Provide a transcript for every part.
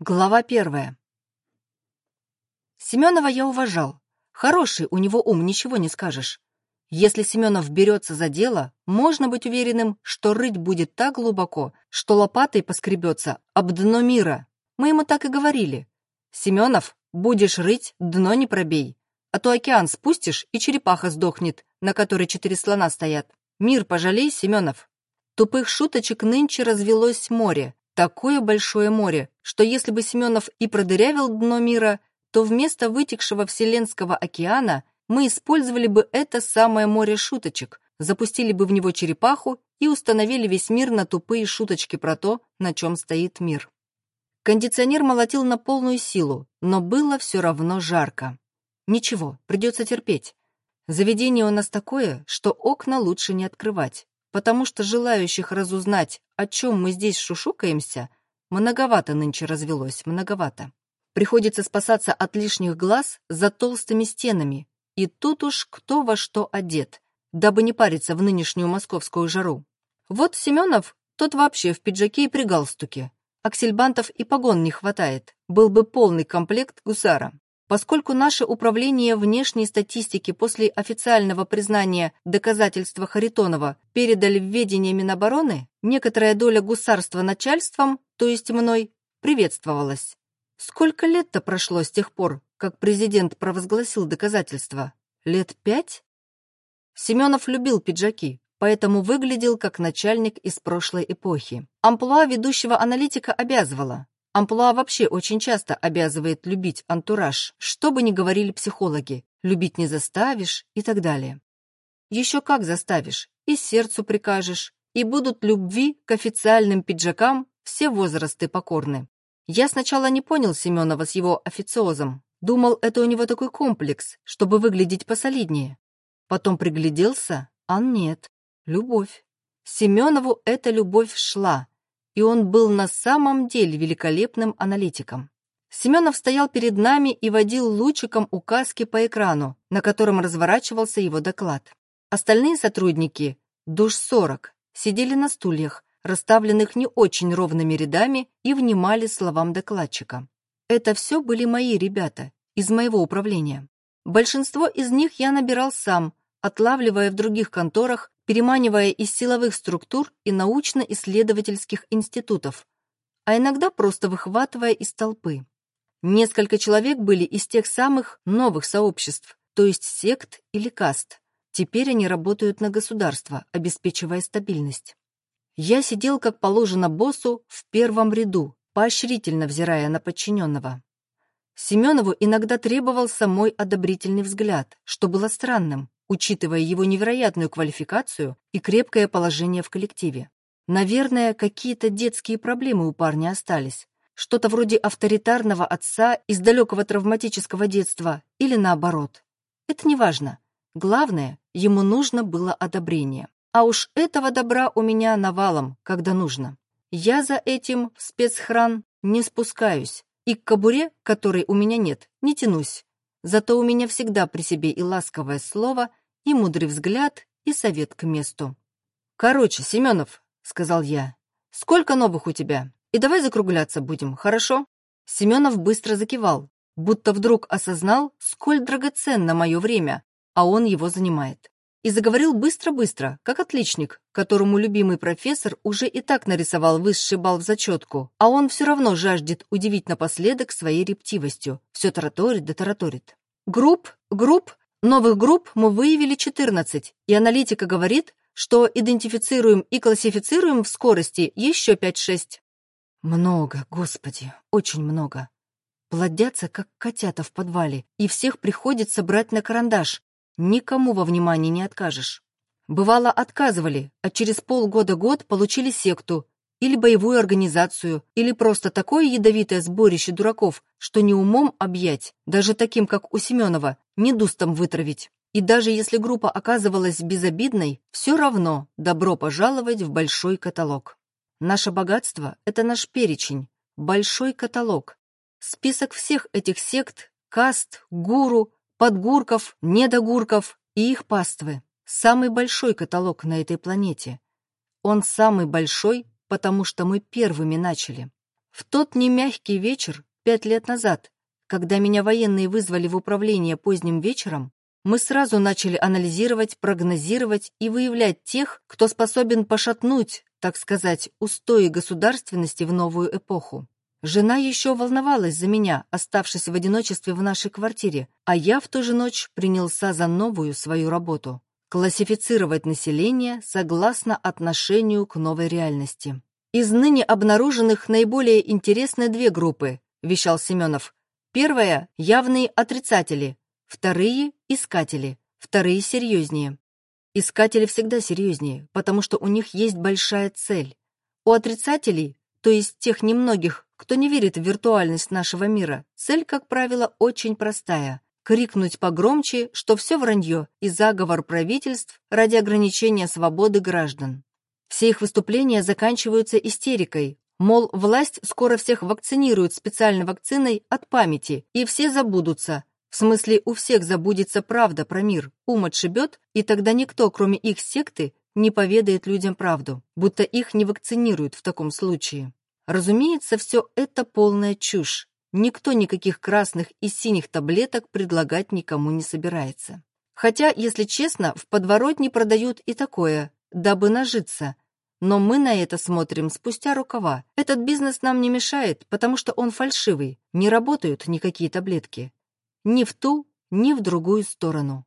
Глава первая. Семенова я уважал. Хороший у него ум, ничего не скажешь. Если Семенов берется за дело, можно быть уверенным, что рыть будет так глубоко, что лопатой поскребется об дно мира. Мы ему так и говорили. Семенов, будешь рыть, дно не пробей. А то океан спустишь, и черепаха сдохнет, на которой четыре слона стоят. Мир пожалей, Семенов. Тупых шуточек нынче развелось море. Такое большое море, что если бы Семенов и продырявил дно мира, то вместо вытекшего Вселенского океана мы использовали бы это самое море шуточек, запустили бы в него черепаху и установили весь мир на тупые шуточки про то, на чем стоит мир. Кондиционер молотил на полную силу, но было все равно жарко. Ничего, придется терпеть. Заведение у нас такое, что окна лучше не открывать потому что желающих разузнать, о чем мы здесь шушукаемся, многовато нынче развелось, многовато. Приходится спасаться от лишних глаз за толстыми стенами, и тут уж кто во что одет, дабы не париться в нынешнюю московскую жару. Вот Семенов, тот вообще в пиджаке и при галстуке. Аксельбантов и погон не хватает, был бы полный комплект гусара. Поскольку наше управление внешней статистики после официального признания доказательства Харитонова передали в ведение Минобороны, некоторая доля гусарства начальством, то есть мной, приветствовалась. Сколько лет-то прошло с тех пор, как президент провозгласил доказательства? Лет пять? Семенов любил пиджаки, поэтому выглядел как начальник из прошлой эпохи. Амплуа ведущего аналитика обязывала. Амплуа вообще очень часто обязывает любить антураж, что бы ни говорили психологи, любить не заставишь и так далее. Еще как заставишь, и сердцу прикажешь, и будут любви к официальным пиджакам все возрасты покорны. Я сначала не понял Семенова с его официозом, думал, это у него такой комплекс, чтобы выглядеть посолиднее. Потом пригляделся, а нет, любовь. Семенову эта любовь шла, и он был на самом деле великолепным аналитиком. Семенов стоял перед нами и водил лучиком указки по экрану, на котором разворачивался его доклад. Остальные сотрудники, душ 40, сидели на стульях, расставленных не очень ровными рядами, и внимали словам докладчика. Это все были мои ребята, из моего управления. Большинство из них я набирал сам, отлавливая в других конторах переманивая из силовых структур и научно-исследовательских институтов, а иногда просто выхватывая из толпы. Несколько человек были из тех самых новых сообществ, то есть сект или каст. Теперь они работают на государство, обеспечивая стабильность. Я сидел, как положено боссу, в первом ряду, поощрительно взирая на подчиненного. Семенову иногда требовался мой одобрительный взгляд, что было странным учитывая его невероятную квалификацию и крепкое положение в коллективе. Наверное, какие-то детские проблемы у парня остались. Что-то вроде авторитарного отца из далекого травматического детства или наоборот. Это не важно. Главное, ему нужно было одобрение. А уж этого добра у меня навалом, когда нужно. Я за этим в спецхран не спускаюсь, и к кобуре, которой у меня нет, не тянусь. Зато у меня всегда при себе и ласковое слово, и мудрый взгляд, и совет к месту. «Короче, Семенов», — сказал я, — «сколько новых у тебя? И давай закругляться будем, хорошо?» Семенов быстро закивал, будто вдруг осознал, сколь драгоценно мое время, а он его занимает. И заговорил быстро-быстро, как отличник, которому любимый профессор уже и так нарисовал высший балл в зачетку, а он все равно жаждет удивить напоследок своей ретивостью, все тараторит да тараторит. Групп, групп, Новых групп мы выявили 14, и аналитика говорит, что идентифицируем и классифицируем вскорости еще 5-6. Много, господи, очень много. Плодятся, как котята в подвале, и всех приходится брать на карандаш. Никому во внимании не откажешь. Бывало, отказывали, а через полгода-год получили секту, или боевую организацию, или просто такое ядовитое сборище дураков, что не умом объять, даже таким, как у Семенова, не дустом вытравить. И даже если группа оказывалась безобидной, все равно добро пожаловать в большой каталог. Наше богатство — это наш перечень, большой каталог. Список всех этих сект, каст, гуру, подгурков, недогурков и их паствы. Самый большой каталог на этой планете. Он самый большой, потому что мы первыми начали. В тот немягкий вечер, пять лет назад, когда меня военные вызвали в управление поздним вечером, мы сразу начали анализировать, прогнозировать и выявлять тех, кто способен пошатнуть, так сказать, устои государственности в новую эпоху. Жена еще волновалась за меня, оставшись в одиночестве в нашей квартире, а я в ту же ночь принялся за новую свою работу — классифицировать население согласно отношению к новой реальности. «Из ныне обнаруженных наиболее интересны две группы», — вещал Семенов. «Первая — явные отрицатели, вторые — искатели, вторые серьезнее. Искатели всегда серьезнее, потому что у них есть большая цель. У отрицателей, то есть тех немногих, кто не верит в виртуальность нашего мира, цель, как правило, очень простая — крикнуть погромче, что все вранье и заговор правительств ради ограничения свободы граждан. Все их выступления заканчиваются истерикой, мол, власть скоро всех вакцинирует специальной вакциной от памяти, и все забудутся. В смысле, у всех забудется правда про мир, ум отшибет, и тогда никто, кроме их секты, не поведает людям правду, будто их не вакцинируют в таком случае. Разумеется, все это полная чушь. Никто никаких красных и синих таблеток предлагать никому не собирается. Хотя, если честно, в подворотне продают и такое, дабы нажиться. Но мы на это смотрим спустя рукава. Этот бизнес нам не мешает, потому что он фальшивый, не работают никакие таблетки. Ни в ту, ни в другую сторону.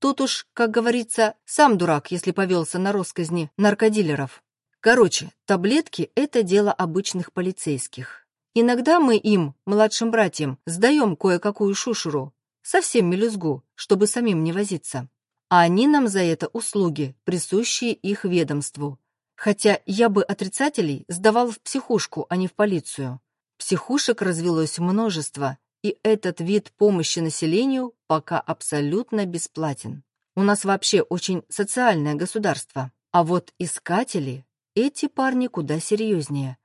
Тут уж, как говорится, сам дурак, если повелся на росказни наркодилеров. Короче, таблетки — это дело обычных полицейских. Иногда мы им, младшим братьям, сдаем кое-какую шушеру, совсем мелюзгу, чтобы самим не возиться. А они нам за это услуги, присущие их ведомству. Хотя я бы отрицателей сдавал в психушку, а не в полицию. Психушек развелось множество, и этот вид помощи населению пока абсолютно бесплатен. У нас вообще очень социальное государство. А вот искатели эти парни куда серьезнее,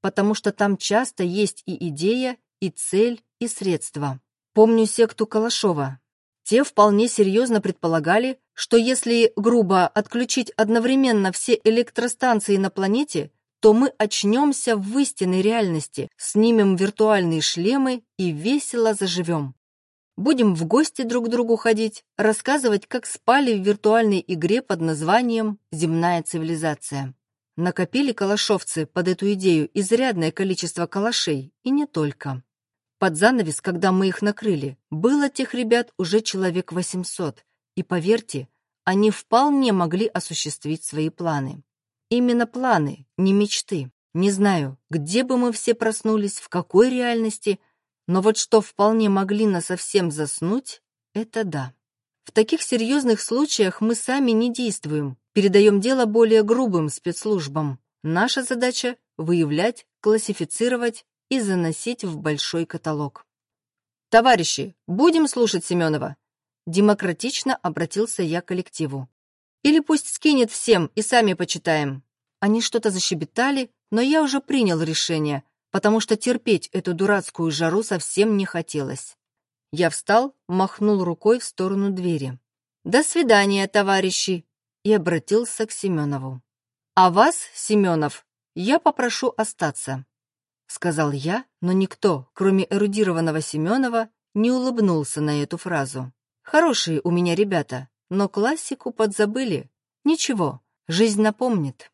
потому что там часто есть и идея, и цель, и средства. Помню секту Калашова. Те вполне серьезно предполагали, что если грубо отключить одновременно все электростанции на планете, то мы очнемся в истинной реальности, снимем виртуальные шлемы и весело заживем. Будем в гости друг к другу ходить, рассказывать, как спали в виртуальной игре под названием «Земная цивилизация». Накопили калашовцы под эту идею изрядное количество калашей, и не только. Под занавес, когда мы их накрыли, было тех ребят уже человек 800, и, поверьте, они вполне могли осуществить свои планы. Именно планы, не мечты. Не знаю, где бы мы все проснулись, в какой реальности, но вот что вполне могли насовсем заснуть, это да. В таких серьезных случаях мы сами не действуем, передаем дело более грубым спецслужбам. Наша задача — выявлять, классифицировать и заносить в большой каталог. «Товарищи, будем слушать Семенова?» Демократично обратился я к коллективу. «Или пусть скинет всем и сами почитаем». Они что-то защебетали, но я уже принял решение, потому что терпеть эту дурацкую жару совсем не хотелось. Я встал, махнул рукой в сторону двери. «До свидания, товарищи!» И обратился к Семенову. «А вас, Семенов, я попрошу остаться», — сказал я, но никто, кроме эрудированного Семенова, не улыбнулся на эту фразу. «Хорошие у меня ребята, но классику подзабыли. Ничего, жизнь напомнит».